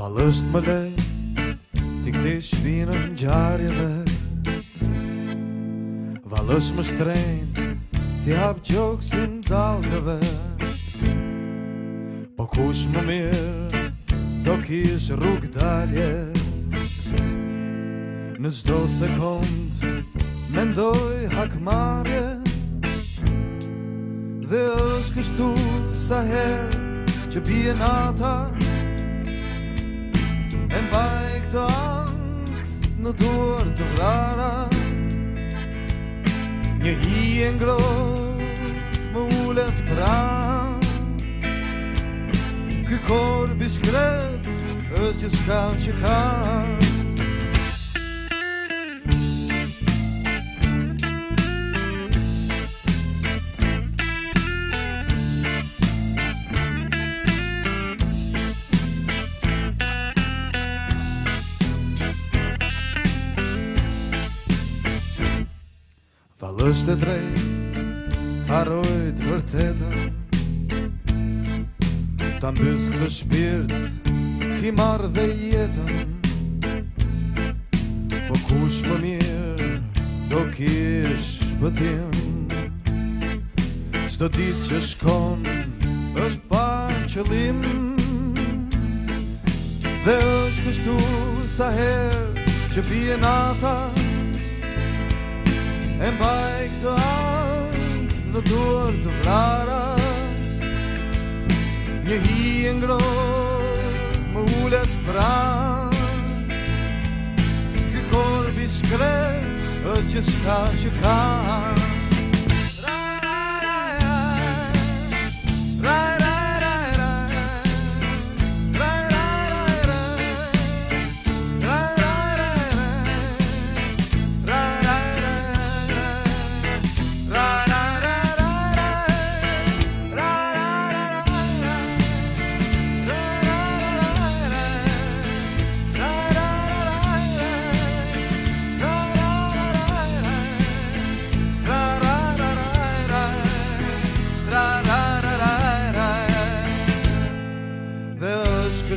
valësht më le Ti këti shpinë në gjarje dhe Valësht më shtrejnë Ti hapë gjokë si në dalë Po kush më mirë Do kish rrugë dalje Në zdo sekundë Mendoj hak marje Dhe është kështu sa herë Që bje në atarë thon në dor të vrara një hi e ngrohtë më ulet pra ky korbi është është gjithka që kanë është e drejt Harojt vërtetën Ta mbës këtë shpirt Ti marrë dhe jetën Po kush për mirë Do kish pëtim Qëtë dit që shkon është pa qëllim Dhe është kështu sa her Që pjen atat E mbaj këtë anë, dhe duar të vlara Një hi e ngrojë më ullet pranë Kë korbi shkret është që shka që kanë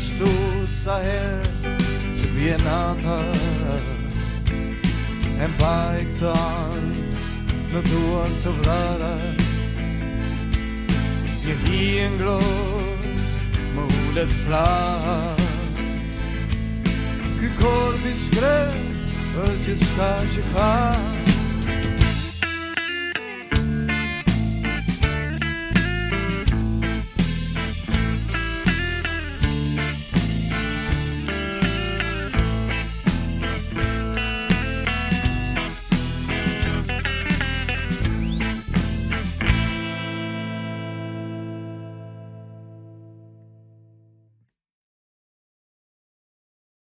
kështu sa her që bje nata E mbaj këtë anë në duar të vrara Një hi e ngro më ullet flara Ky korbi shkret është gjithka që ka, që ka